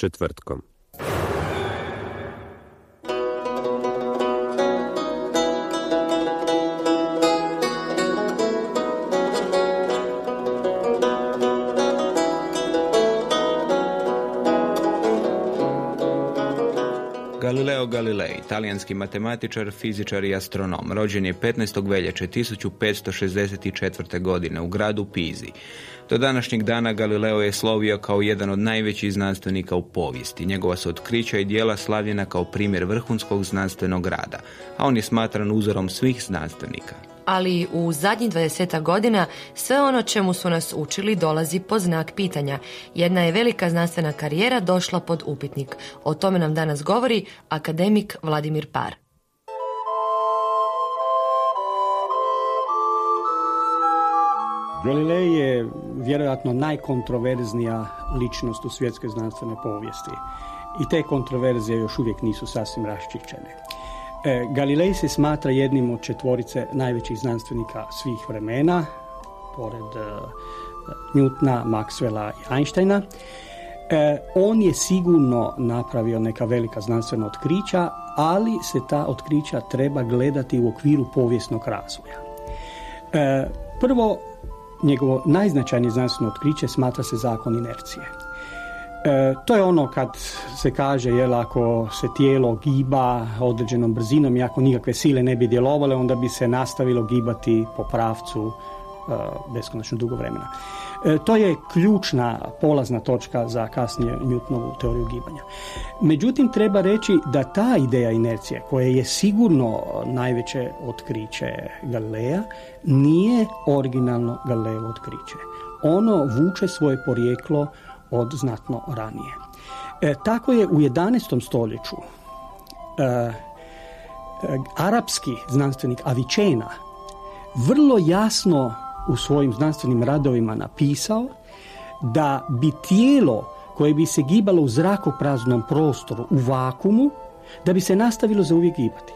Četvrtkom. Galilei, italijanski matematičar, fizičar i astronom, rođen je 15. veljače 1564. godine u gradu Pizi. Do današnjeg dana Galileo je slovio kao jedan od najvećih znanstvenika u povijesti. Njegova su otkrića i dijela slavljena kao primjer vrhunskog znanstvenog rada, a on je smatran uzorom svih znanstvenika. Ali u zadnjih 20 godina sve ono čemu su nas učili dolazi po znak pitanja. Jedna je velika znanstvena karijera došla pod upitnik. O tome nam danas govori akademik Vladimir Par. Galilei je vjerojatno najkontroverznija ličnost u svjetskoj znanstvenoj povijesti i te kontroverzije još uvijek nisu sasvim raščišćene. E, Galilei se smatra jednim od četvorice najvećih znanstvenika svih vremena, pored e, Newtona, Maxwella i Einsteina. E, on je sigurno napravio neka velika znanstvena otkrića, ali se ta otkrića treba gledati u okviru povijesnog razvoja. E, prvo, njegovo najznačajnije znanstveno otkriće smatra se zakon inercije. E, to je ono kad se kaže, jel, ako se tijelo giba određenom brzinom i ako nikakve sile ne bi djelovale, onda bi se nastavilo gibati po pravcu e, beskonačno dugo vremena. E, to je ključna polazna točka za kasnije Newtonovu teoriju gibanja. Međutim, treba reći da ta ideja inercije, koja je sigurno najveće otkriće Galileja, nije originalno Galilejevo otkriće. Ono vuče svoje porijeklo od znatno ranije. E, tako je u 11. stoljeću e, arapski znanstvenik Avicenna vrlo jasno u svojim znanstvenim radovima napisao da bi tijelo koje bi se gibalo u zrakopraznom prostoru u vakumu, da bi se nastavilo za uvijek gibati.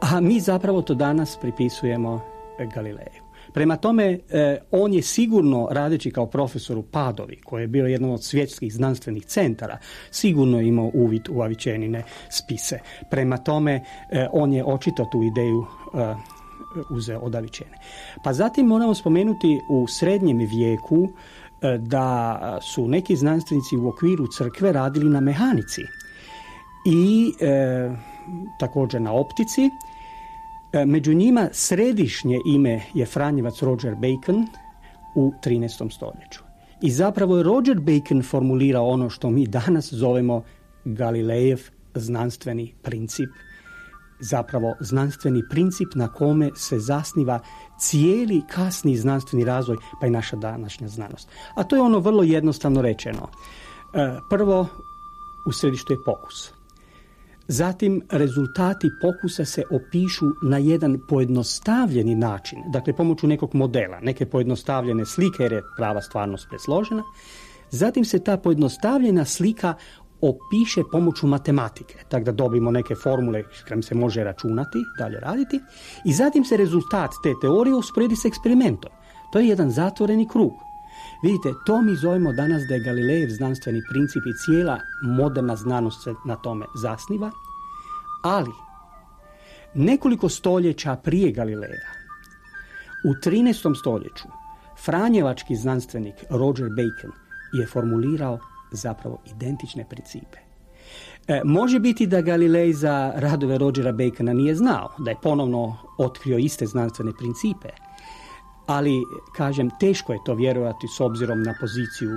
A mi zapravo to danas pripisujemo Galileju. Prema tome, e, on je sigurno, radeći kao profesor u Padovi, koji je bio jedan od svjetskih znanstvenih centara, sigurno imao uvid u Avičenine spise. Prema tome, e, on je očito tu ideju e, uzeo od Avičene. Pa zatim moramo spomenuti u srednjem vijeku da su neki znanstvenici u okviru crkve radili na mehanici i također na optici E, među njima središnje ime je Franjevac Roger Bacon u 13. stoljeću. I zapravo je Roger Bacon formulirao ono što mi danas zovemo Galilejev znanstveni princip. Zapravo znanstveni princip na kome se zasniva cijeli kasni znanstveni razvoj, pa i naša današnja znanost. A to je ono vrlo jednostavno rečeno. E, prvo, u središtu je pokus. Zatim rezultati pokusa se opišu na jedan pojednostavljeni način, dakle pomoću nekog modela, neke pojednostavljene slike jer je prava stvarnost presložena. Zatim se ta pojednostavljena slika opiše pomoću matematike, tako da dobimo neke formule s kojim se može računati, dalje raditi. I zatim se rezultat te teorije usporedi s eksperimentom. To je jedan zatvoreni krug. Vidite, to mi zovemo danas da je Galilejev znanstveni princip i cijela moderna znanost se na tome zasniva, ali nekoliko stoljeća prije Galileja, u 13. stoljeću, franjevački znanstvenik Roger Bacon je formulirao zapravo identične principe. E, može biti da Galilej za radove Rodgera Bacona nije znao, da je ponovno otkrio iste znanstvene principe, ali, kažem, teško je to vjerovati s obzirom na poziciju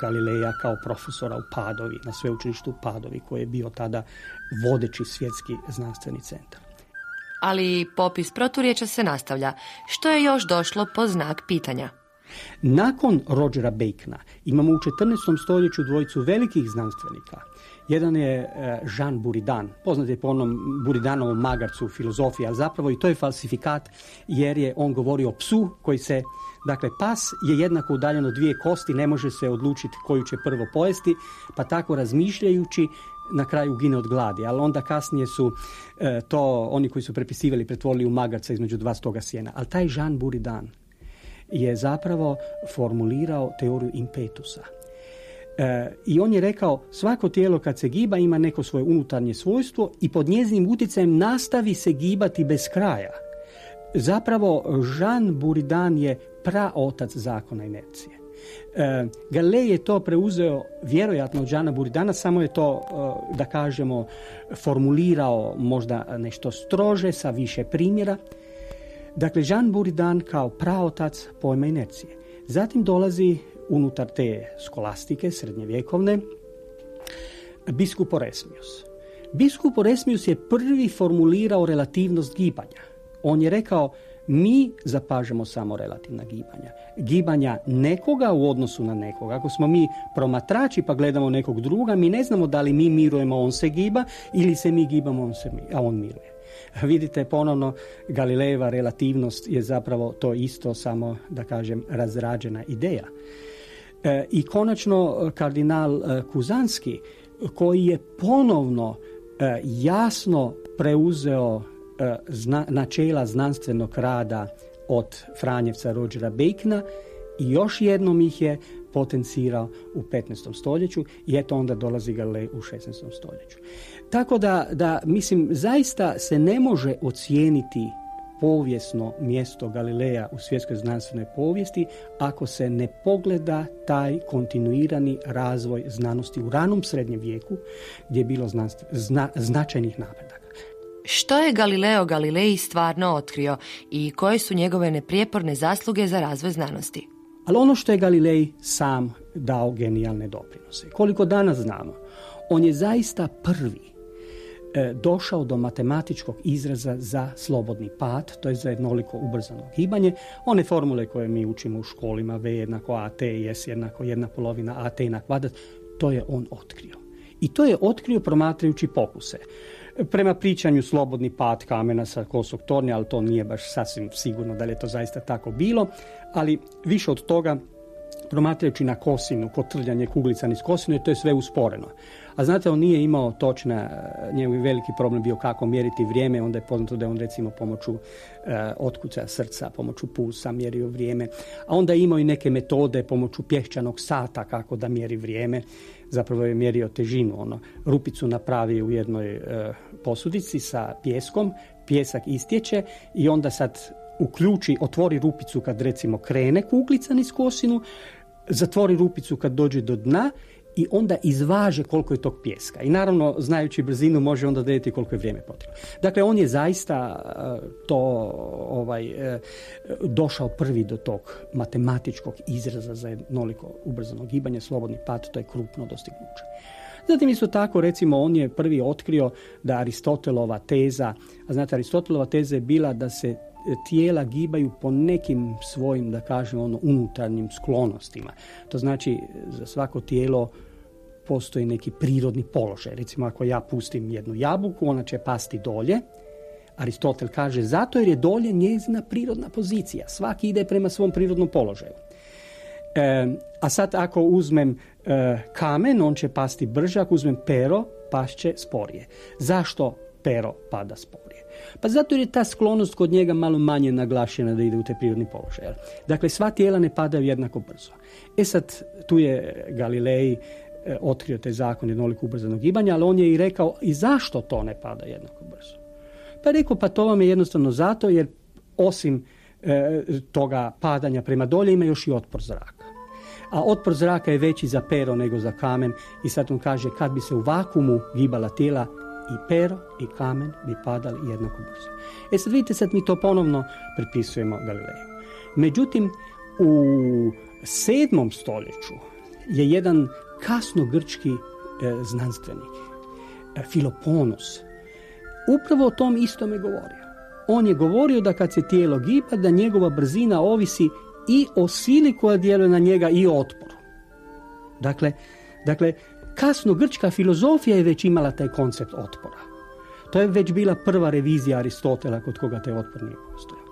Galileja kao profesora u Padovi, na sveučilištu u Padovi, koji je bio tada vodeći svjetski znanstveni centar. Ali popis proturječa se nastavlja. Što je još došlo po znak pitanja? Nakon Rodgera Bacona imamo u 14. stoljeću dvojicu velikih znanstvenika. Jedan je e, Jean Buridan, poznat je po onom Buridanovom magarcu filozofije, ali zapravo i to je falsifikat jer je on govorio o psu koji se Dakle, pas je jednako udaljen od dvije kosti, ne može se odlučiti koju će prvo pojesti, pa tako razmišljajući na kraju gine od gladi, ali onda kasnije su e, to oni koji su prepisivali pretvorili u magarca između dva stoga sjena. Ali taj Jean Buridan je zapravo formulirao teoriju impetusa. E, I on je rekao svako tijelo kad se giba ima neko svoje unutarnje svojstvo i pod njezinim utjecajem nastavi se gibati bez kraja. Zapravo Jean Buridan je praotac zakona inercije. E, Galilej je to preuzeo vjerojatno od Žana Buridana, samo je to, e, da kažemo, formulirao možda nešto strože sa više primjera. Dakle, Jean Buridan kao praotac pojma inercije. Zatim dolazi unutar te skolastike srednjevjekovne biskup Oresmius. Biskup Oresmius je prvi formulirao relativnost gibanja. On je rekao mi zapažamo samo relativna gibanja. Gibanja nekoga u odnosu na nekoga. Ako smo mi promatrači pa gledamo nekog druga, mi ne znamo da li mi mirujemo, on se giba ili se mi gibamo, on se, a on miruje. Vidite ponovno Galilejeva relativnost je zapravo to isto samo da kažem razrađena ideja. E, I konačno kardinal e, Kuzanski koji je ponovno e, jasno preuzeo načela znanstvenog rada od Franjevca Rodgera Bacona i još jednom ih je potencirao u 15. stoljeću i eto onda dolazi Galilej u 16. stoljeću. Tako da, da, mislim, zaista se ne može ocijeniti povijesno mjesto Galileja u svjetskoj znanstvenoj povijesti ako se ne pogleda taj kontinuirani razvoj znanosti u ranom srednjem vijeku gdje je bilo zna, značajnih napredaka. Što je Galileo Galilei stvarno otkrio i koje su njegove neprijeporne zasluge za razvoj znanosti? Ali ono što je Galilej sam dao genijalne doprinose. Koliko danas znamo, on je zaista prvi došao do matematičkog izraza za slobodni pad, to je za jednoliko ubrzano gibanje. One formule koje mi učimo u školima, V jednako AT, S jednako jedna polovina AT na kvadrat, to je on otkrio. I to je otkrio promatrajući pokuse. Prema pričanju slobodni pad kamena sa kosog tornja, ali to nije baš sasvim sigurno da li je to zaista tako bilo, ali više od toga promatrajući na kosinu, kotrljanje kuglica niz kosinu, to je sve usporeno. A znate, on nije imao točna, njegov veliki problem bio kako mjeriti vrijeme, onda je poznato da je on recimo pomoću e, otkuca srca, pomoću pulsa mjerio vrijeme, a onda je imao i neke metode pomoću pješčanog sata kako da mjeri vrijeme, zapravo je mjerio težinu, ono, rupicu napravi u jednoj e, posudici sa pjeskom, pjesak istječe i onda sad uključi, otvori rupicu kad recimo krene kuglica niz kosinu, zatvori rupicu kad dođe do dna i onda izvaže koliko je tog pjeska. I naravno, znajući brzinu, može onda vidjeti koliko je vrijeme potrebno. Dakle, on je zaista e, to ovaj, e, došao prvi do tog matematičkog izraza za jednoliko ubrzano gibanje, slobodni pad, to je krupno dostignuće. Zatim isto tako, recimo, on je prvi otkrio da Aristotelova teza, a znate, Aristotelova teza je bila da se tijela gibaju po nekim svojim, da kažem, ono, unutarnjim sklonostima. To znači, za svako tijelo postoji neki prirodni položaj. Recimo, ako ja pustim jednu jabuku, ona će pasti dolje. Aristotel kaže zato jer je dolje njezina prirodna pozicija. Svaki ide prema svom prirodnom položaju. E, a sad ako uzmem e, kamen, on će pasti brže, ako uzmem pero, pašće sporije. Zašto pero pada sporije? Pa zato jer je ta sklonost kod njega malo manje naglašena da ide u te prirodni položaj. Dakle, sva tijela ne padaju jednako brzo. E sad, tu je Galilej e, otkrio taj zakon jednoliko ubrzanog gibanja, ali on je i rekao i zašto to ne pada jednako brzo. Pa je rekao, pa to vam je jednostavno zato jer osim e, toga padanja prema dolje ima još i otpor zraka. a otpor zraka je veći za pero nego za kamen i sad on kaže kad bi se u vakumu gibala tijela i pero i kamen bi padali jednako brzo. E sad vidite, sad mi to ponovno pripisujemo Galileju. Međutim, u sedmom stoljeću je jedan kasno grčki e, znanstvenik, e, Filoponos, upravo o tom istome govorio. On je govorio da kad se tijelo giba, da njegova brzina ovisi i o sili koja djeluje na njega i o otporu. Dakle, dakle, kasno grčka filozofija je već imala taj koncept otpora. To je već bila prva revizija Aristotela kod koga taj otpor nije postojao.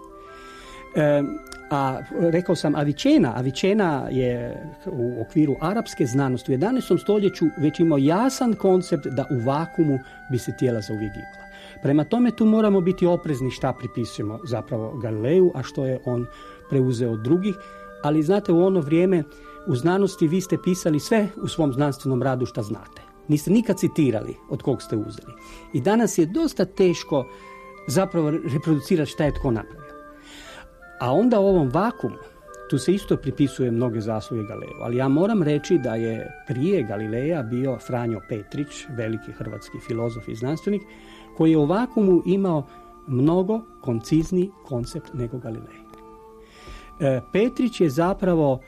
E, a rekao sam Avičena, Avičena je u okviru arapske znanosti u 11. stoljeću već imao jasan koncept da u vakumu bi se tijela zauvijek gibala. Prema tome tu moramo biti oprezni šta pripisujemo zapravo Galileju, a što je on preuzeo od drugih. Ali znate, u ono vrijeme u znanosti vi ste pisali sve u svom znanstvenom radu šta znate. Niste nikad citirali od kog ste uzeli. I danas je dosta teško zapravo reproducirati šta je tko napravio. A onda u ovom vakumu, tu se isto pripisuje mnoge zasluge Galileju, ali ja moram reći da je prije Galileja bio Franjo Petrić, veliki hrvatski filozof i znanstvenik, koji je u vakumu imao mnogo koncizni koncept nego Galilej. E, Petrić je zapravo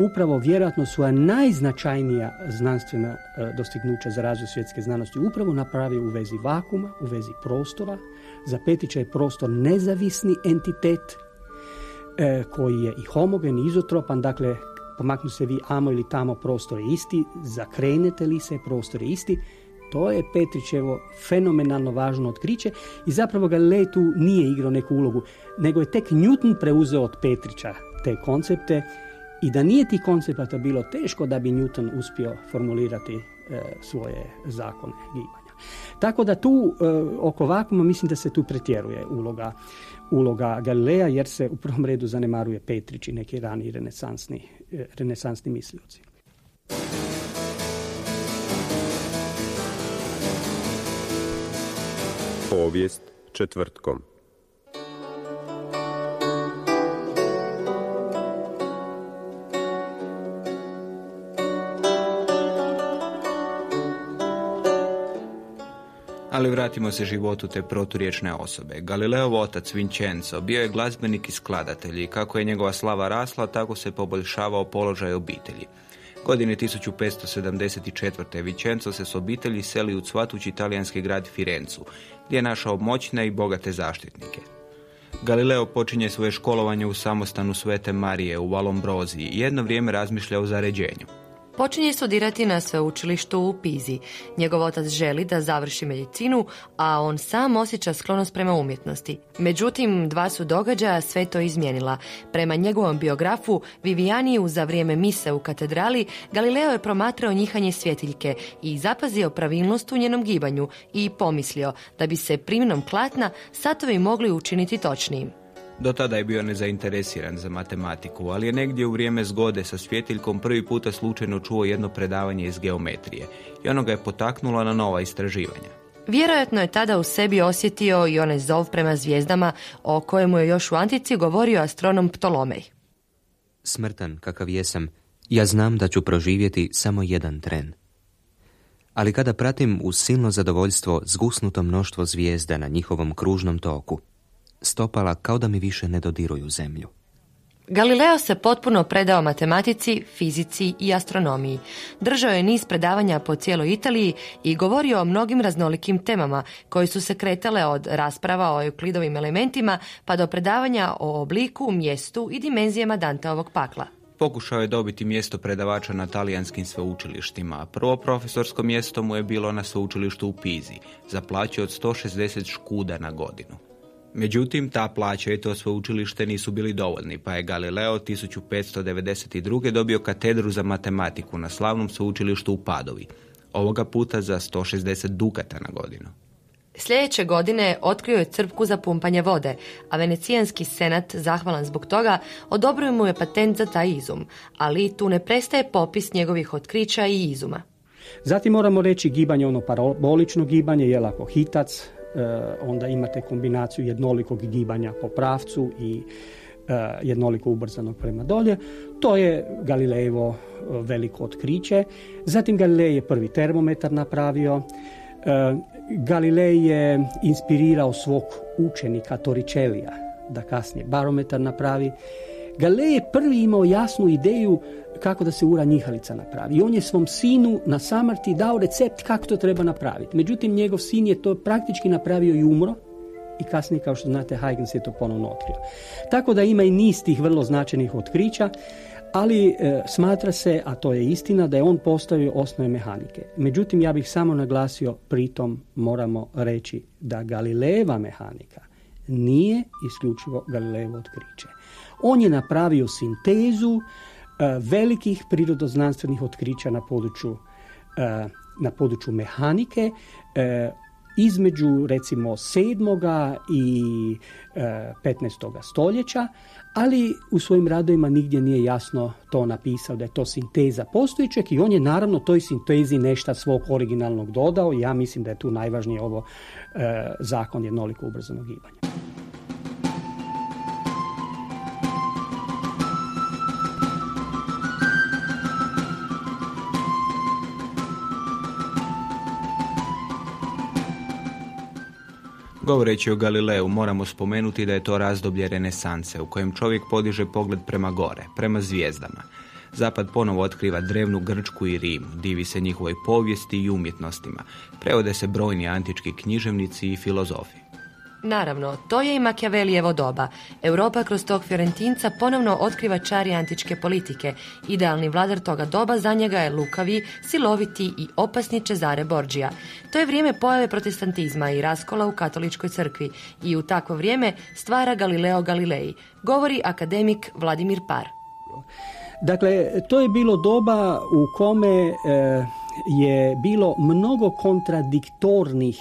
upravo vjerojatno svoja najznačajnija znanstvena e, dostignuća za razvoj svjetske znanosti upravo napravio u vezi vakuma, u vezi prostora. Za Petrića je prostor nezavisni entitet e, koji je i homogen i izotropan, dakle pomaknu se vi amo ili tamo prostor je isti, zakrenete li se prostor je isti, to je Petrićevo fenomenalno važno otkriće i zapravo Galilej tu nije igrao neku ulogu, nego je tek Newton preuzeo od Petrića te koncepte i da nije tih koncepata bilo teško da bi Newton uspio formulirati e, svoje zakone gibanja. Tako da tu e, oko vakuma mislim da se tu pretjeruje uloga uloga Galileja jer se u prvom redu zanemaruje Petrić i neki rani renesansni, e, renesansni mislioci. Povijest četvrtkom. Ali vratimo se životu te proturječne osobe. Galileov otac Vincenzo bio je glazbenik i skladatelj i kako je njegova slava rasla, tako se poboljšavao položaj obitelji. Godine 1574. Vincenzo se s obitelji seli u cvatući italijanski grad Firencu, gdje je našao moćne i bogate zaštitnike. Galileo počinje svoje školovanje u samostanu Svete Marije u Valombroziji i jedno vrijeme razmišlja o zaređenju. Počinje studirati na sveučilištu u Pizi. Njegov otac želi da završi medicinu, a on sam osjeća sklonost prema umjetnosti. Međutim, dva su događaja sve to izmijenila. Prema njegovom biografu Vivianiju za vrijeme mise u katedrali, Galileo je promatrao njihanje svjetiljke i zapazio pravilnost u njenom gibanju i pomislio da bi se primjenom klatna satovi mogli učiniti točnijim. Do tada je bio nezainteresiran za matematiku, ali je negdje u vrijeme zgode sa svjetiljkom prvi puta slučajno čuo jedno predavanje iz geometrije i ono ga je potaknulo na nova istraživanja. Vjerojatno je tada u sebi osjetio i onaj zov prema zvijezdama o kojemu je još u antici govorio astronom Ptolomej. Smrtan kakav jesam, ja znam da ću proživjeti samo jedan tren. Ali kada pratim u silno zadovoljstvo zgusnuto mnoštvo zvijezda na njihovom kružnom toku, stopala kao da mi više ne dodiruju zemlju. Galileo se potpuno predao matematici, fizici i astronomiji. Držao je niz predavanja po cijeloj Italiji i govorio o mnogim raznolikim temama koji su se kretale od rasprava o euklidovim elementima pa do predavanja o obliku, mjestu i dimenzijama Danteovog pakla. Pokušao je dobiti mjesto predavača na talijanskim sveučilištima. Prvo profesorsko mjesto mu je bilo na sveučilištu u Pizi, za plaću od 160 škuda na godinu. Međutim, ta plaća i to sveučilište nisu bili dovoljni, pa je Galileo 1592. dobio katedru za matematiku na slavnom sveučilištu u Padovi, ovoga puta za 160 dukata na godinu. Sljedeće godine otkrio je crpku za pumpanje vode, a venecijanski senat, zahvalan zbog toga, odobrio mu je patent za taj izum, ali tu ne prestaje popis njegovih otkrića i izuma. Zatim moramo reći gibanje, ono parabolično gibanje, je ako hitac, onda imate kombinaciju jednolikog gibanja po pravcu i e, jednoliko ubrzanog prema dolje. To je Galilejevo veliko otkriće. Zatim Galilej je prvi termometar napravio. Galilej je inspirirao svog učenika Toričelija da kasnije barometar napravi. Galilej je prvi imao jasnu ideju kako da se ura njihalica napravi. I on je svom sinu na samrti dao recept kako to treba napraviti. Međutim, njegov sin je to praktički napravio i umro i kasnije, kao što znate, Huygens je to ponovno otkrio. Tako da ima i niz tih vrlo značajnih otkrića, ali e, smatra se, a to je istina, da je on postavio osnove mehanike. Međutim, ja bih samo naglasio, pritom moramo reći da Galilejeva mehanika nije isključivo Galilejevo otkriće. On je napravio sintezu velikih prirodoznanstvenih otkrića na području, e, na području mehanike e, između recimo 7. i 15. stoljeća, ali u svojim radovima nigdje nije jasno to napisao da je to sinteza postojećeg i on je naravno toj sintezi nešto svog originalnog dodao ja mislim da je tu najvažnije ovo zakon jednoliko ubrzanog gibanja. Govoreći o Galileu, moramo spomenuti da je to razdoblje renesanse u kojem čovjek podiže pogled prema gore, prema zvijezdama. Zapad ponovo otkriva drevnu Grčku i Rim, divi se njihovoj povijesti i umjetnostima, prevode se brojni antički književnici i filozofi. Naravno, to je i Makjavelijevo doba. Europa kroz tog Fiorentinca ponovno otkriva čari antičke politike. Idealni vladar toga doba za njega je lukavi, siloviti i opasni Cezare Borgia. To je vrijeme pojave protestantizma i raskola u katoličkoj crkvi i u takvo vrijeme stvara Galileo Galilei, govori akademik Vladimir Par. Dakle, to je bilo doba u kome e, je bilo mnogo kontradiktornih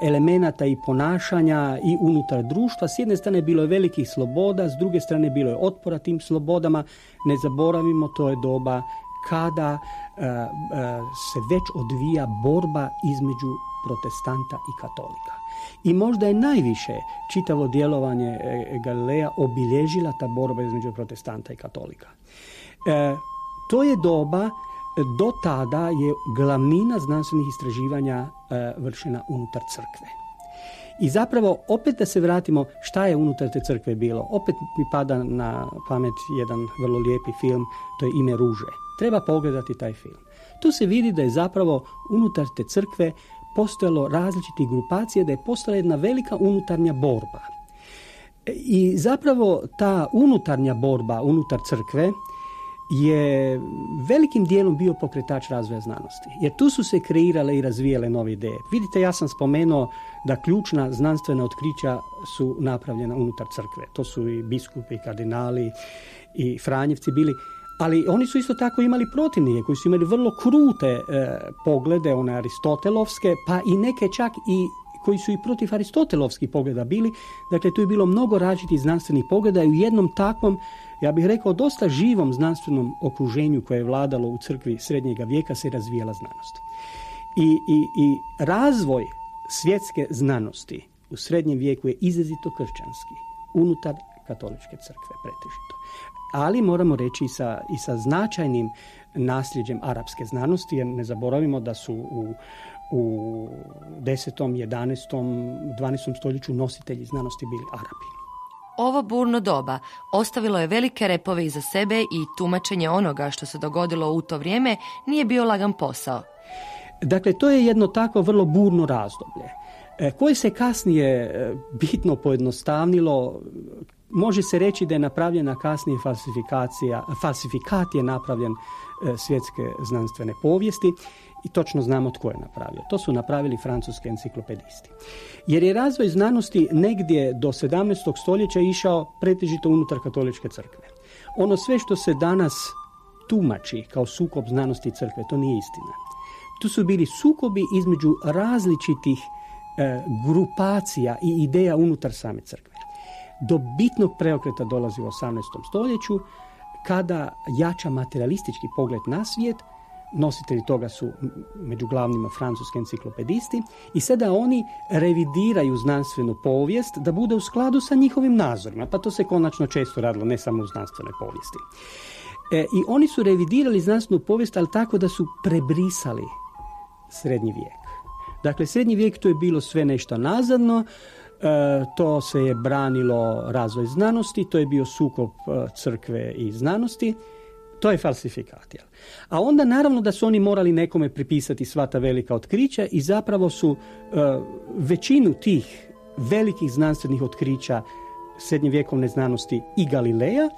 elemenata i ponašanja i unutar društva. S jedne strane bilo je velikih sloboda, s druge strane bilo je otpora tim slobodama. Ne zaboravimo, to je doba kada e, e, se već odvija borba između protestanta i katolika. I možda je najviše čitavo djelovanje Galileja obilježila ta borba između protestanta i katolika. To je doba do tada je glavnina znanstvenih istraživanja e, vršena unutar crkve. I zapravo, opet da se vratimo šta je unutar te crkve bilo. Opet mi pada na pamet jedan vrlo lijepi film, to je Ime ruže. Treba pogledati taj film. Tu se vidi da je zapravo unutar te crkve postojalo različitih grupacija, da je postala jedna velika unutarnja borba. I zapravo ta unutarnja borba unutar crkve je velikim dijelom bio pokretač razvoja znanosti. Jer tu su se kreirale i razvijale nove ideje. Vidite, ja sam spomenuo da ključna znanstvena otkrića su napravljena unutar crkve. To su i biskupi, i kardinali, i Franjevci bili. Ali oni su isto tako imali protivnike koji su imali vrlo krute e, poglede, one aristotelovske, pa i neke čak i koji su i protiv aristotelovskih pogleda bili. Dakle, tu je bilo mnogo različitih znanstvenih pogleda i u jednom takvom ja bih rekao, dosta živom znanstvenom okruženju koje je vladalo u crkvi srednjega vijeka se razvijala znanost. I, i, I razvoj svjetske znanosti u srednjem vijeku je izrazito kršćanski, unutar katoličke crkve pretežito. Ali moramo reći i sa, i sa značajnim nasljeđem arapske znanosti, jer ne zaboravimo da su u, u 10., 11., 12. stoljeću nositelji znanosti bili Arapi. Ovo burno doba ostavilo je velike repove iza sebe i tumačenje onoga što se dogodilo u to vrijeme nije bio lagan posao. Dakle, to je jedno tako vrlo burno razdoblje e, koje se kasnije e, bitno pojednostavnilo. Može se reći da je napravljena kasnije falsifikacija, falsifikat je napravljen e, svjetske znanstvene povijesti i točno znamo tko je napravio. To su napravili francuski enciklopedisti. Jer je razvoj znanosti negdje do 17. stoljeća išao pretežito unutar katoličke crkve. Ono sve što se danas tumači kao sukob znanosti i crkve, to nije istina. Tu su bili sukobi između različitih e, grupacija i ideja unutar same crkve. Do bitnog preokreta dolazi u 18. stoljeću kada jača materialistički pogled na svijet, nositelji toga su među glavnima francuski enciklopedisti i sada oni revidiraju znanstvenu povijest da bude u skladu sa njihovim nazorima, pa to se konačno često radilo ne samo u znanstvenoj povijesti. E, I oni su revidirali znanstvenu povijest, ali tako da su prebrisali srednji vijek. Dakle, srednji vijek to je bilo sve nešto nazadno, e, to se je branilo razvoj znanosti, to je bio sukob e, crkve i znanosti, to je falsifikat. A onda naravno da su oni morali nekome pripisati sva ta velika otkrića i zapravo su većinu tih velikih znanstvenih otkrića srednjevjekovne znanosti i Galileja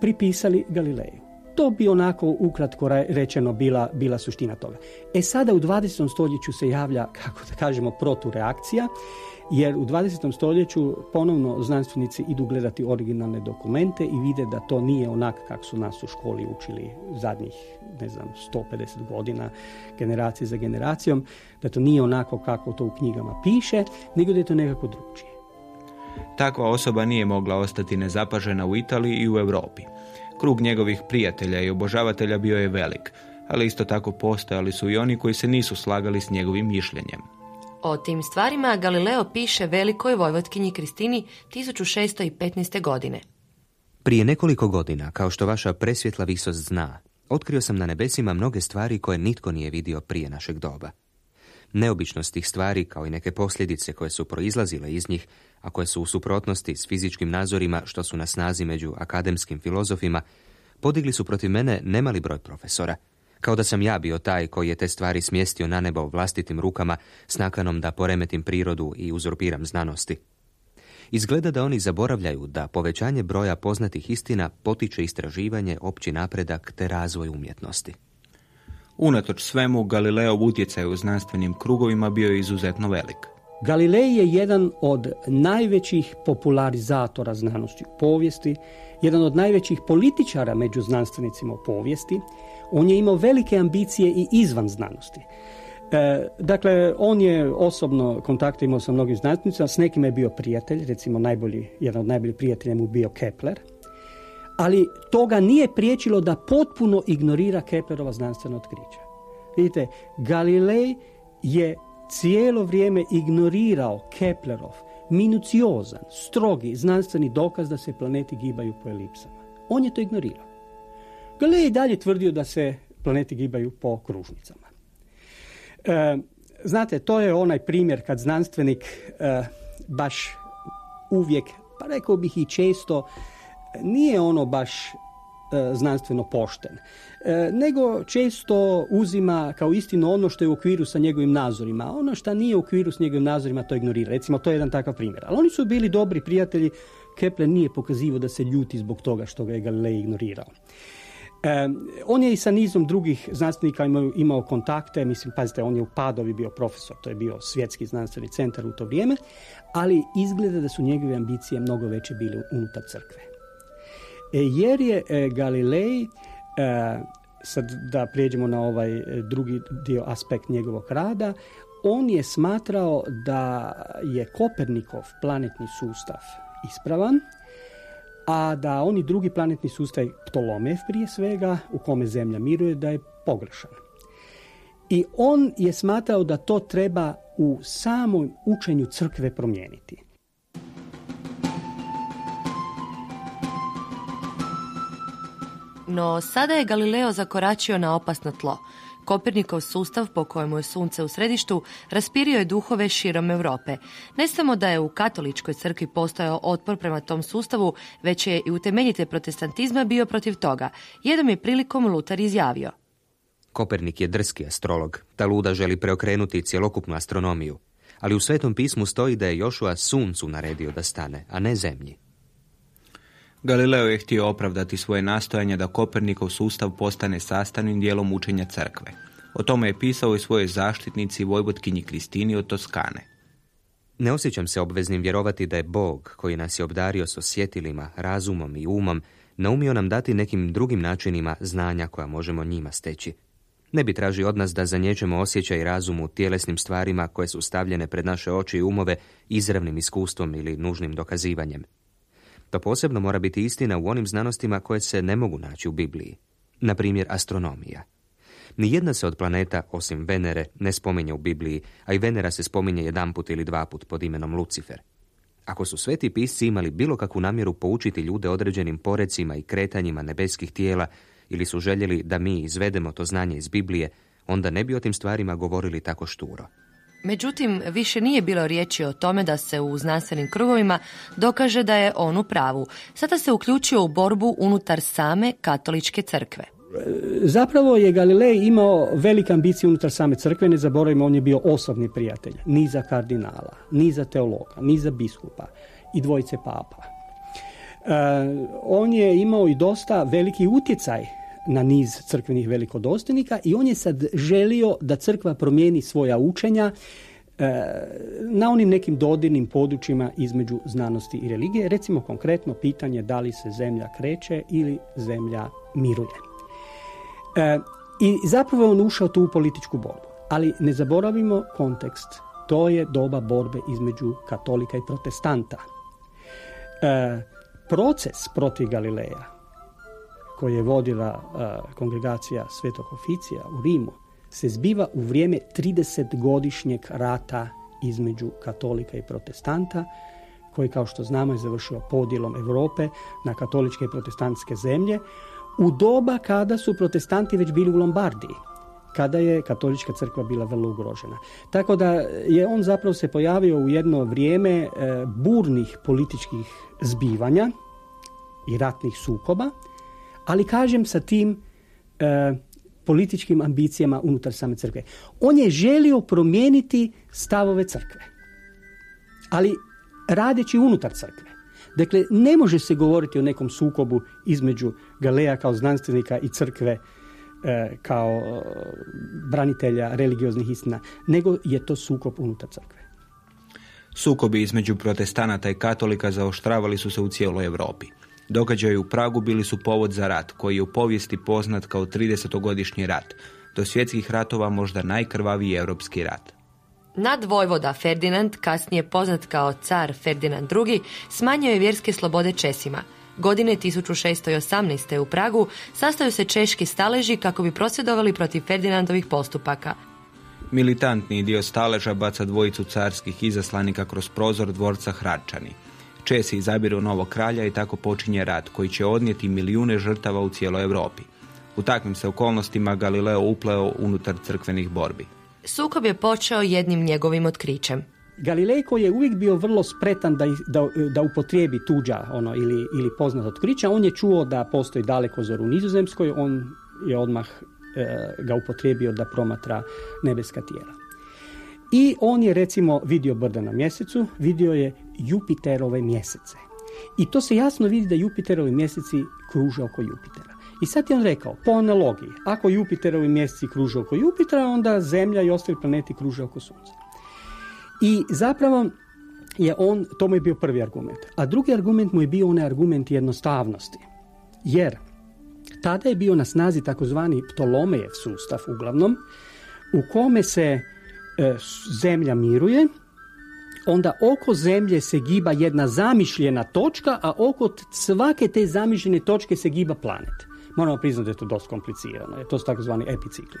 pripisali Galileju. To bi onako ukratko rečeno bila, bila suština toga. E sada u 20. stoljeću se javlja, kako da kažemo, protureakcija, jer u 20. stoljeću ponovno znanstvenici idu gledati originalne dokumente i vide da to nije onak kako su nas u školi učili zadnjih, ne znam, 150 godina, generacije za generacijom, da to nije onako kako to u knjigama piše, nego da je to nekako drugčije. Takva osoba nije mogla ostati nezapažena u Italiji i u Europi. Krug njegovih prijatelja i obožavatelja bio je velik, ali isto tako postojali su i oni koji se nisu slagali s njegovim mišljenjem. O tim stvarima Galileo piše velikoj vojvotkinji Kristini 1615. godine. Prije nekoliko godina, kao što vaša presvjetla visost zna, otkrio sam na nebesima mnoge stvari koje nitko nije vidio prije našeg doba. Neobičnost tih stvari, kao i neke posljedice koje su proizlazile iz njih, a koje su u suprotnosti s fizičkim nazorima što su na snazi među akademskim filozofima, podigli su protiv mene nemali broj profesora, kao da sam ja bio taj koji je te stvari smjestio na nebo vlastitim rukama s nakanom da poremetim prirodu i uzurpiram znanosti. Izgleda da oni zaboravljaju da povećanje broja poznatih istina potiče istraživanje, opći napredak te razvoj umjetnosti. Unatoč svemu, Galileo utjecaj u znanstvenim krugovima bio je izuzetno velik. Galilej je jedan od najvećih popularizatora znanosti u povijesti, jedan od najvećih političara među znanstvenicima u povijesti. On je imao velike ambicije i izvan znanosti. E, dakle, on je osobno kontakt imao sa mnogim znanstvenicima, s nekima je bio prijatelj, recimo najbolji, jedan od najboljih prijatelja mu bio Kepler, ali toga nije priječilo da potpuno ignorira Keplerova znanstvena otkrića. Vidite, Galilej je cijelo vrijeme ignorirao Keplerov minuciozan, strogi znanstveni dokaz da se planeti gibaju po elipsama. On je to ignorirao. Galilej je dalje tvrdio da se planeti gibaju po kružnicama. E, znate, to je onaj primjer kad znanstvenik e, baš uvijek, pa rekao bih i često, nije ono baš e, znanstveno pošten, e, nego često uzima kao istinu ono što je u okviru sa njegovim nazorima, ono što nije u okviru s njegovim nazorima to ignorira. Recimo, to je jedan takav primjer. Ali oni su bili dobri prijatelji, Kepler nije pokazivao da se ljuti zbog toga što ga je Galilei ignorirao. E, on je i sa nizom drugih znanstvenika imao, imao kontakte, mislim, pazite, on je u Padovi bio profesor, to je bio svjetski znanstveni centar u to vrijeme, ali izgleda da su njegove ambicije mnogo veće bile unutar crkve. E, jer je e, Galilej, e, sad da prijeđemo na ovaj drugi dio aspekt njegovog rada, on je smatrao da je Kopernikov planetni sustav ispravan, a da oni drugi planetni sustav, Ptolomev prije svega, u kome Zemlja miruje, da je pogrešan. I on je smatrao da to treba u samom učenju crkve promijeniti. No sada je Galileo zakoračio na opasno tlo. Kopernikov sustav po kojemu je sunce u središtu raspirio je duhove širom Europe. Ne samo da je u katoličkoj crkvi postojao otpor prema tom sustavu, već je i utemeljite protestantizma bio protiv toga. Jednom je prilikom Lutar izjavio. Kopernik je drski astrolog. Ta luda želi preokrenuti cjelokupnu astronomiju. Ali u Svetom pismu stoji da je Jošua suncu naredio da stane, a ne zemlji. Galileo je htio opravdati svoje nastojanje da Kopernikov sustav postane sastavnim dijelom učenja crkve. O tome je pisao i svojoj zaštitnici Vojvotkinji Kristini od Toskane. Ne osjećam se obveznim vjerovati da je Bog, koji nas je obdario s osjetilima, razumom i umom, naumio nam dati nekim drugim načinima znanja koja možemo njima steći. Ne bi traži od nas da zanjećemo osjećaj i razum u tjelesnim stvarima koje su stavljene pred naše oči i umove izravnim iskustvom ili nužnim dokazivanjem. To posebno mora biti istina u onim znanostima koje se ne mogu naći u Bibliji. Na primjer, astronomija. Nijedna se od planeta, osim Venere, ne spominje u Bibliji, a i Venera se spominje jedanput ili dva put pod imenom Lucifer. Ako su sveti pisci imali bilo kakvu namjeru poučiti ljude određenim porecima i kretanjima nebeskih tijela ili su željeli da mi izvedemo to znanje iz Biblije, onda ne bi o tim stvarima govorili tako šturo. Međutim, više nije bilo riječi o tome da se u znanstvenim krugovima dokaže da je on u pravu. Sada se uključio u borbu unutar same katoličke crkve. Zapravo je Galilej imao velike ambicije unutar same crkve, ne zaboravimo, on je bio osobni prijatelj, ni za kardinala, ni za teologa, ni za biskupa i dvojice papa. E, on je imao i dosta veliki utjecaj na niz crkvenih velikodostojnika i on je sad želio da crkva promijeni svoja učenja e, na onim nekim dodirnim područjima između znanosti i religije. Recimo konkretno pitanje da li se zemlja kreće ili zemlja miruje. E, I zapravo je on ušao tu u političku borbu. Ali ne zaboravimo kontekst. To je doba borbe između katolika i protestanta. E, proces protiv Galileja koje je vodila kongregacija Svetog Oficija u Rimu se zbiva u vrijeme 30-godišnjeg rata između katolika i protestanta koji kao što znamo je završio podjelom Europe na katoličke i protestantske zemlje u doba kada su protestanti već bili u Lombardiji kada je katolička crkva bila vrlo ugrožena. Tako da je on zapravo se pojavio u jedno vrijeme e, burnih političkih zbivanja i ratnih sukoba ali kažem sa tim e, političkim ambicijama unutar same crkve. On je želio promijeniti stavove crkve, ali radeći unutar crkve. Dakle, ne može se govoriti o nekom sukobu između Galeja kao znanstvenika i crkve e, kao e, branitelja religioznih istina, nego je to sukob unutar crkve. Sukobi između protestanata i katolika zaoštravali su se u cijeloj Europi. Događaji u Pragu bili su povod za rat, koji je u povijesti poznat kao 30-godišnji rat, do svjetskih ratova možda najkrvaviji europski rat. Nadvojvoda Ferdinand, kasnije poznat kao car Ferdinand II, smanjio je vjerske slobode Česima. Godine 1618. u Pragu sastaju se češki staleži kako bi prosvjedovali protiv Ferdinandovih postupaka. Militantni dio staleža baca dvojicu carskih izaslanika kroz prozor dvorca Hračani. Česi izabiru novog kralja i tako počinje rat koji će odnijeti milijune žrtava u cijeloj Europi. U takvim se okolnostima Galileo upleo unutar crkvenih borbi. Sukob je počeo jednim njegovim otkrićem. Galilej koji je uvijek bio vrlo spretan da, da, da upotrijebi tuđa ono, ili, ili poznat otkrića, on je čuo da postoji dalekozor u Nizozemskoj, on je odmah e, ga upotrijebio da promatra nebeska tijela. I on je recimo vidio brda na mjesecu, vidio je Jupiterove mjesece. I to se jasno vidi da Jupiterovi mjeseci kruže oko Jupitera. I sad je on rekao, po analogiji, ako Jupiterovi mjeseci kruže oko Jupitera, onda Zemlja i ostali planeti kruže oko Sunca. I zapravo je on, to mu je bio prvi argument. A drugi argument mu je bio onaj argument jednostavnosti. Jer tada je bio na snazi takozvani Ptolomejev sustav uglavnom, u kome se E, zemlja miruje, onda oko zemlje se giba jedna zamišljena točka, a oko svake te zamišljene točke se giba planet. Moramo priznati da je to dosta komplicirano, to su takozvani epicikli.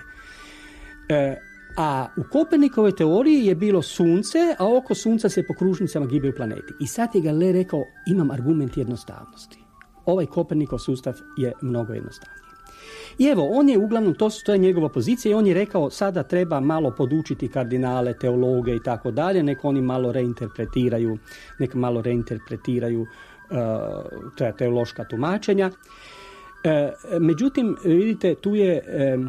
E, a u Kopernikovoj teoriji je bilo sunce, a oko sunca se po kružnicama gibaju planeti. I sad je Galilej rekao, imam argument jednostavnosti. Ovaj Kopernikov sustav je mnogo jednostavniji. I evo, on je uglavnom, to, to je njegova pozicija i on je rekao sada treba malo podučiti kardinale, teologe i tako dalje, nek oni malo reinterpretiraju, nek malo reinterpretiraju uh, teološka tumačenja. Uh, međutim, vidite, tu je uh,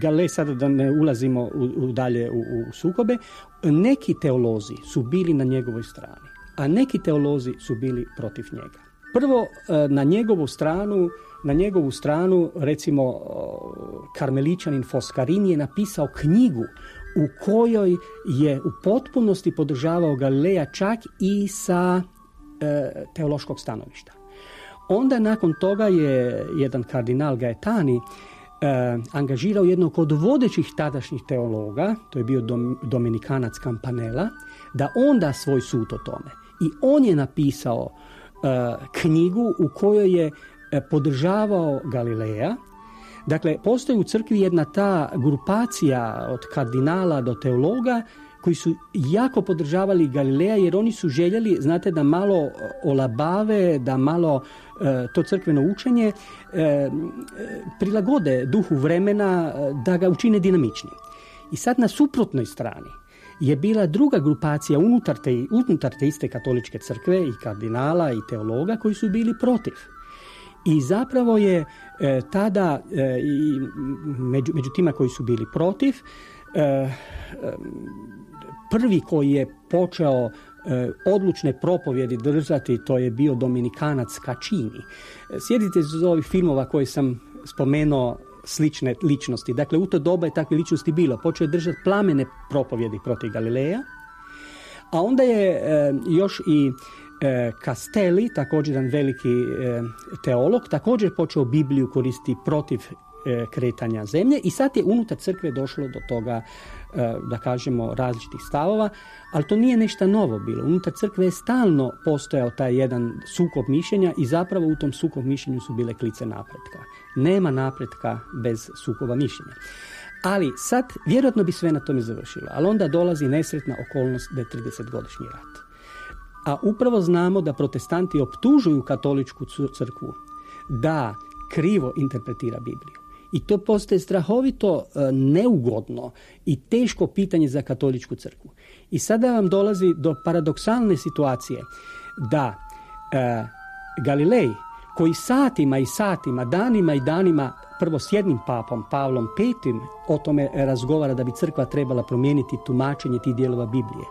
Gale, sada da ne ulazimo u, u dalje u, u sukobe, neki teolozi su bili na njegovoj strani, a neki teolozi su bili protiv njega. Prvo, na njegovu stranu na njegovu stranu, recimo, karmeličanin Foskarin je napisao knjigu u kojoj je u potpunosti podržavao Galileja čak i sa e, teološkog stanovišta. Onda nakon toga je jedan kardinal Gaetani e, angažirao jednog od vodećih tadašnjih teologa, to je bio Dominikanac Campanella, da onda svoj sud o tome. I on je napisao e, knjigu u kojoj je podržavao Galileja. Dakle, postoji u crkvi jedna ta grupacija od kardinala do teologa koji su jako podržavali Galileja jer oni su željeli, znate, da malo olabave, da malo e, to crkveno učenje e, prilagode duhu vremena, da ga učine dinamičnim. I sad na suprotnoj strani je bila druga grupacija unutar te, unutar te iste katoličke crkve i kardinala i teologa koji su bili protiv. I zapravo je e, tada e, i među, među tima koji su bili protiv e, prvi koji je počeo odlučne propovjedi držati, to je bio Dominikanac Kačini. Sjedite iz ovih filmova koje sam spomenuo slične ličnosti. Dakle, u to doba je takve ličnosti bilo. Počeo je držati plamene propovjedi protiv Galileja, a onda je još i E, Castelli, također jedan veliki e, teolog, također počeo Bibliju koristiti protiv e, kretanja zemlje i sad je unutar crkve došlo do toga da kažemo različitih stavova, ali to nije nešto novo bilo. Unutar crkve je stalno postojao taj jedan sukob mišljenja i zapravo u tom sukob mišljenju su bile klice napretka. Nema napretka bez sukoba mišljenja. Ali sad, vjerojatno bi sve na tome završilo, ali onda dolazi nesretna okolnost da je 30-godišnji rat a upravo znamo da protestanti optužuju katoličku crkvu da krivo interpretira Bibliju. I to postaje strahovito e, neugodno i teško pitanje za katoličku crkvu. I sada vam dolazi do paradoksalne situacije da e, Galilej, koji satima i satima, danima i danima, prvo s jednim papom, Pavlom V, o tome razgovara da bi crkva trebala promijeniti tumačenje tih dijelova Biblije.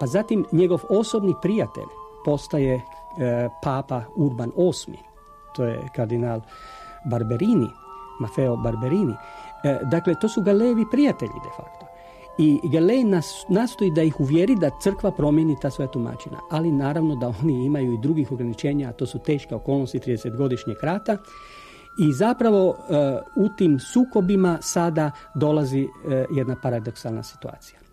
Pa zatim njegov osobni prijatelj postaje e, papa Urban VIII, to je kardinal Barberini, Maffeo Barberini. E, dakle, to su Galejevi prijatelji de facto. I Galej nas, nastoji da ih uvjeri da crkva promijeni ta svoja tumačina. Ali naravno da oni imaju i drugih ograničenja, a to su teške okolnosti 30-godišnjeg rata. I zapravo e, u tim sukobima sada dolazi jedna paradoksalna situacija.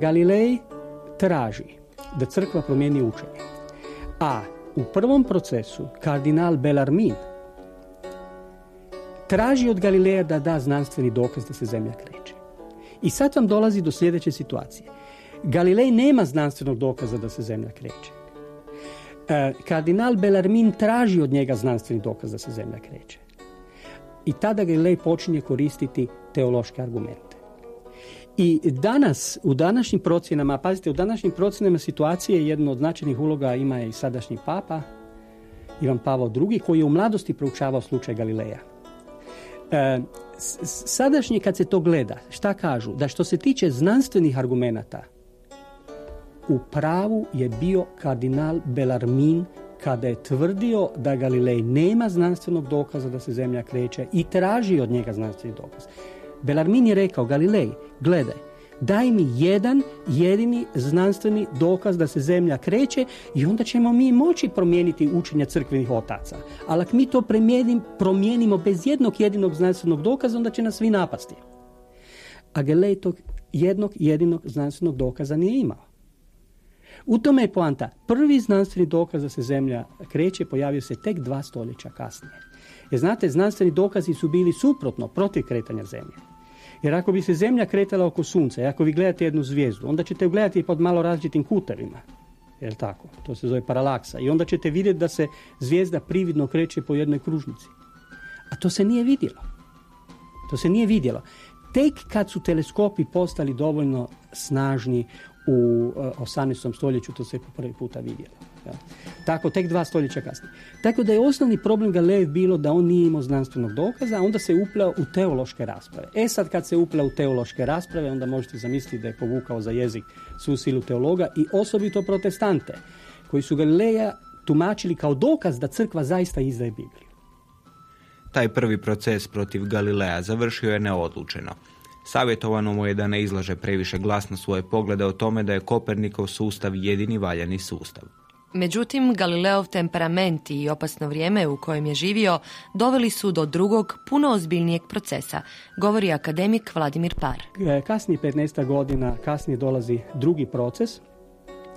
Galilej traži da crkva promijeni učenje. A u prvom procesu kardinal Bellarmin traži od Galileja da da znanstveni dokaz da se zemlja kreće. I sad vam dolazi do sljedeće situacije. Galilej nema znanstvenog dokaza da se zemlja kreće. E, kardinal Bellarmin traži od njega znanstveni dokaz da se zemlja kreće. I tada Galilej počinje koristiti teološke argumente. I danas, u današnjim procjenama, pazite, u današnjim procjenama situacije jedno od značajnih uloga ima i sadašnji papa, Ivan Pavao II, koji je u mladosti proučavao slučaj Galileja. E, sadašnji kad se to gleda, šta kažu? Da što se tiče znanstvenih argumenata, u pravu je bio kardinal Belarmin kada je tvrdio da Galilej nema znanstvenog dokaza da se zemlja kreće i traži od njega znanstveni dokaz. Belarmin je rekao, Galilej, gledaj, daj mi jedan jedini znanstveni dokaz da se zemlja kreće i onda ćemo mi moći promijeniti učenja crkvenih otaca. Ali ako mi to promijenimo bez jednog jedinog znanstvenog dokaza, onda će nas svi napasti. A Galilej tog jednog jedinog znanstvenog dokaza nije imao. U tome je poanta. Prvi znanstveni dokaz da se zemlja kreće pojavio se tek dva stoljeća kasnije. Jer znate, znanstveni dokazi su bili suprotno protiv kretanja zemlje. Jer ako bi se zemlja kretala oko sunca i ako vi gledate jednu zvijezdu, onda ćete gledati pod malo različitim kutevima. Jel tako? To se zove paralaksa. I onda ćete vidjeti da se zvijezda prividno kreće po jednoj kružnici. A to se nije vidjelo. To se nije vidjelo. Tek kad su teleskopi postali dovoljno snažni u 18. Eh, stoljeću, to se po prvi puta vidjelo. Tako, tek dva stoljeća kasnije. Tako da je osnovni problem Galilejev bilo da on nije imao znanstvenog dokaza, a onda se upleo u teološke rasprave. E sad kad se upleo u teološke rasprave, onda možete zamisliti da je povukao za jezik svu silu teologa i osobito protestante, koji su Galileja tumačili kao dokaz da crkva zaista izdaje Bibliju. Taj prvi proces protiv Galileja završio je neodlučeno. Savjetovano mu je da ne izlaže previše glasno svoje poglede o tome da je Kopernikov sustav jedini valjani sustav. Međutim, Galileov temperament i opasno vrijeme u kojem je živio doveli su do drugog, puno ozbiljnijeg procesa, govori akademik Vladimir Par. E, kasnije 15. godina, kasnije dolazi drugi proces,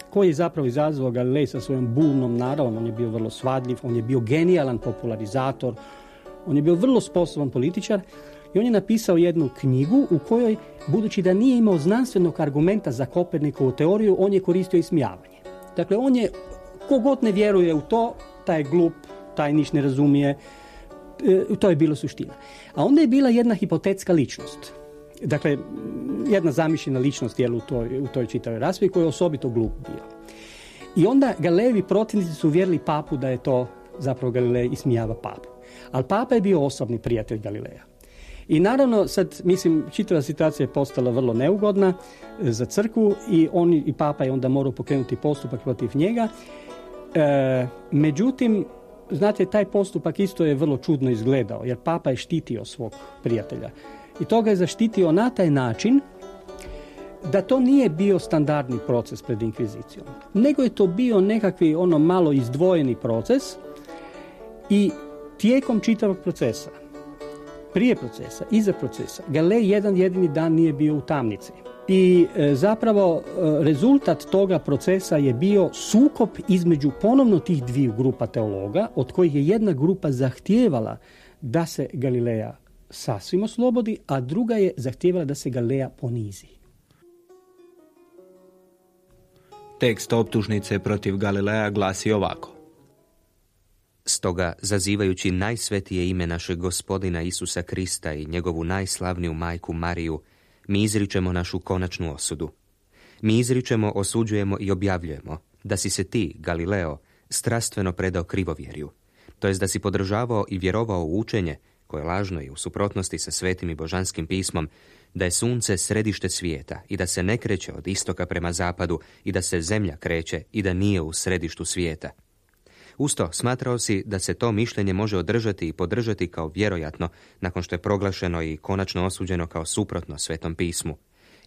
koji je zapravo izazvao Galilej sa svojom bulnom naravom. On je bio vrlo svadljiv, on je bio genijalan popularizator, on je bio vrlo sposoban političar i on je napisao jednu knjigu u kojoj, budući da nije imao znanstvenog argumenta za Kopernikovu teoriju, on je koristio ismijavanje. Dakle, on je, kogod ne vjeruje u to, taj glup, taj niš ne razumije, e, to je bilo suština. A onda je bila jedna hipotetska ličnost. Dakle, jedna zamišljena ličnost u toj, u toj čitavoj raspravi koji je osobito glup bio. I onda Galilejevi protivnici su vjerili papu da je to zapravo Galilej ismijava papu. Ali papa je bio osobni prijatelj Galileja. I naravno, sad, mislim, čitava situacija je postala vrlo neugodna e, za crkvu i on i papa je onda morao pokrenuti postupak protiv njega. E, međutim, znate, taj postupak isto je vrlo čudno izgledao, jer papa je štitio svog prijatelja. I toga je zaštitio na taj način da to nije bio standardni proces pred inkvizicijom, nego je to bio nekakvi ono malo izdvojeni proces i tijekom čitavog procesa, prije procesa, iza procesa, Galej jedan jedini dan nije bio u tamnici. I e, zapravo e, rezultat toga procesa je bio sukop između ponovno tih dviju grupa teologa, od kojih je jedna grupa zahtijevala da se Galileja sasvim oslobodi, a druga je zahtijevala da se Galileja ponizi. Tekst optužnice protiv Galileja glasi ovako. Stoga, zazivajući najsvetije ime našeg gospodina Isusa Krista i njegovu najslavniju majku Mariju, mi izričemo našu konačnu osudu. Mi izričemo, osuđujemo i objavljujemo da si se ti, Galileo, strastveno predao krivovjerju, to jest da si podržavao i vjerovao u učenje, koje je lažno i u suprotnosti sa svetim i božanskim pismom, da je sunce središte svijeta i da se ne kreće od istoka prema zapadu i da se zemlja kreće i da nije u središtu svijeta. Usto, smatrao si da se to mišljenje može održati i podržati kao vjerojatno nakon što je proglašeno i konačno osuđeno kao suprotno svetom pismu.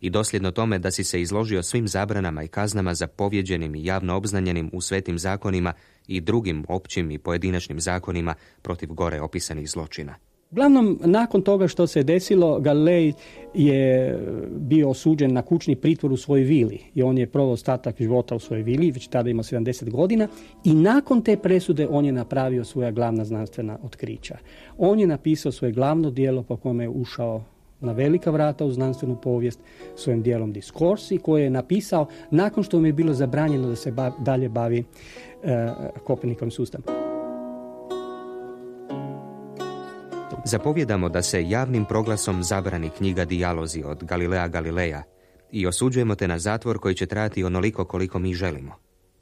I dosljedno tome da si se izložio svim zabranama i kaznama za povjeđenim i javno obznanjenim u svetim zakonima i drugim općim i pojedinačnim zakonima protiv gore opisanih zločina. Uglavnom, nakon toga što se desilo, Galilej je bio osuđen na kućni pritvor u svojoj vili i on je provao ostatak života u svojoj vili, već tada ima 70 godina i nakon te presude on je napravio svoja glavna znanstvena otkrića. On je napisao svoje glavno dijelo po kome je ušao na velika vrata u znanstvenu povijest svojim dijelom diskorsi koje je napisao nakon što mu je bilo zabranjeno da se dalje bavi e, Kopernikovim sustavom. Zapovjedamo da se javnim proglasom zabrani knjiga Dijalozi od Galilea Galileja i osuđujemo te na zatvor koji će trajati onoliko koliko mi želimo.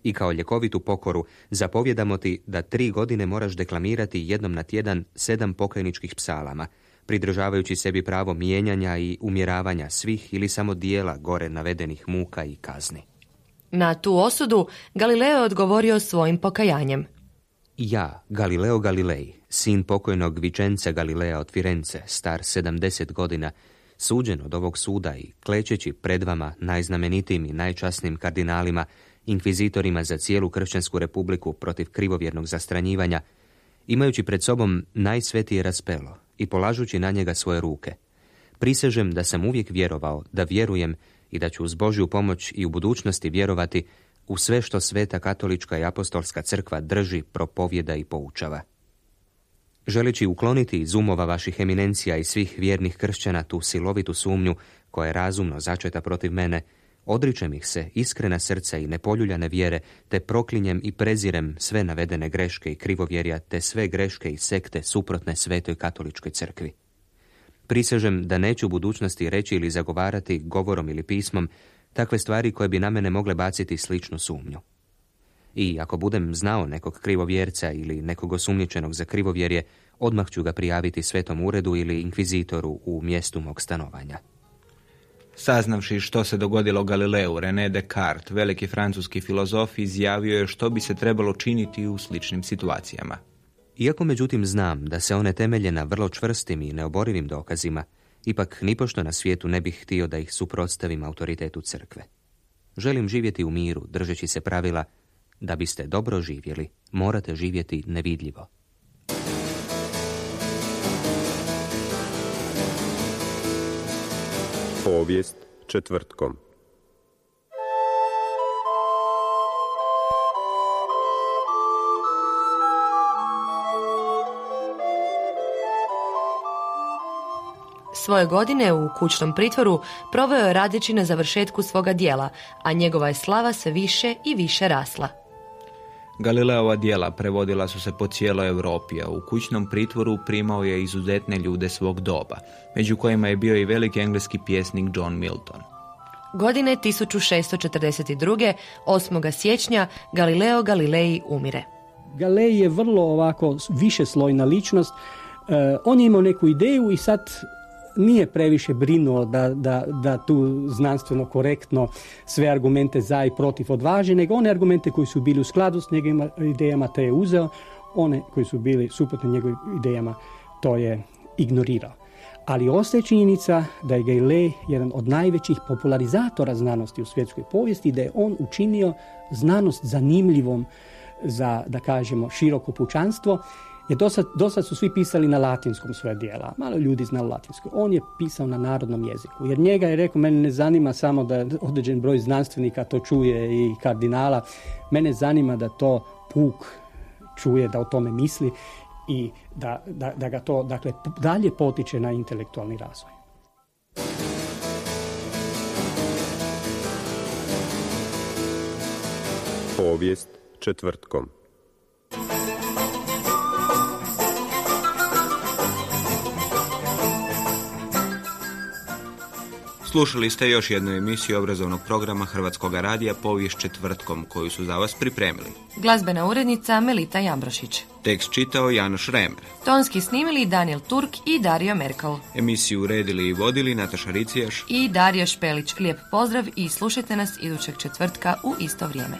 I kao ljekovitu pokoru zapovjedamo ti da tri godine moraš deklamirati jednom na tjedan sedam pokajničkih psalama, pridržavajući sebi pravo mijenjanja i umjeravanja svih ili samo dijela gore navedenih muka i kazni. Na tu osudu Galileo je odgovorio svojim pokajanjem. Ja, Galileo Galilei, sin pokojnog Vičence Galilea od Firence, star 70 godina, suđen od ovog suda i klečeći pred vama najznamenitijim i najčasnijim kardinalima, inkvizitorima za cijelu kršćansku republiku protiv krivovjernog zastranjivanja, imajući pred sobom najsvetije raspelo i polažući na njega svoje ruke, prisežem da sam uvijek vjerovao, da vjerujem i da ću uz Božju pomoć i u budućnosti vjerovati u sve što sveta katolička i apostolska crkva drži, propovjeda i poučava. Želeći ukloniti iz umova vaših eminencija i svih vjernih kršćana tu silovitu sumnju koja je razumno začeta protiv mene, odričem ih se iskrena srca i nepoljuljane vjere, te proklinjem i prezirem sve navedene greške i krivovjerja, te sve greške i sekte suprotne svetoj katoličkoj crkvi. Prisežem da neću u budućnosti reći ili zagovarati govorom ili pismom takve stvari koje bi na mene mogle baciti sličnu sumnju. I ako budem znao nekog krivovjerca ili nekog osumnjičenog za krivovjerje, odmah ću ga prijaviti svetom uredu ili inkvizitoru u mjestu mog stanovanja. Saznavši što se dogodilo Galileu, René Descartes, veliki francuski filozof, izjavio je što bi se trebalo činiti u sličnim situacijama. Iako međutim znam da se one temelje na vrlo čvrstim i neoborivim dokazima, Ipak nipošto na svijetu ne bih htio da ih suprotstavim autoritetu crkve. Želim živjeti u miru, držeći se pravila da biste dobro živjeli, morate živjeti nevidljivo. Povijest četvrtkom. Svoje godine u kućnom pritvoru proveo je radeći na završetku svoga dijela, a njegova je slava sve više i više rasla. Galileova dijela prevodila su se po cijeloj Europi, a u kućnom pritvoru primao je izuzetne ljude svog doba, među kojima je bio i veliki engleski pjesnik John Milton. Godine 1642. 8. siječnja Galileo Galilei umire. Galilei je vrlo ovako višeslojna ličnost. E, on je imao neku ideju i sad nije previše brinuo da, da, da tu znanstveno korektno sve argumente za i protiv odvaži, nego one argumente koji su bili u skladu s njegovim idejama te je uzeo, one koji su bili suprotni njegovim idejama to je ignorirao. Ali ostaje činjenica da je Galilei jedan od najvećih popularizatora znanosti u svjetskoj povijesti, da je on učinio znanost zanimljivom za, da kažemo, široko pučanstvo jer do sad, su svi pisali na latinskom svoje dijela. Malo ljudi znali latinsko. On je pisao na narodnom jeziku. Jer njega je rekao, mene ne zanima samo da određen broj znanstvenika to čuje i kardinala. Mene zanima da to puk čuje, da o tome misli i da, da, da ga to dakle, dalje potiče na intelektualni razvoj. Povijest četvrtkom. Slušali ste još jednu emisiju obrazovnog programa Hrvatskog radija Povijest četvrtkom koju su za vas pripremili. Glazbena urednica Melita Jambrošić. Tekst čitao Janoš Remer. Tonski snimili Daniel Turk i Dario Merkel. Emisiju uredili i vodili Nataša Ricijaš i Dario Špelić. Lijep pozdrav i slušajte nas idućeg četvrtka u isto vrijeme.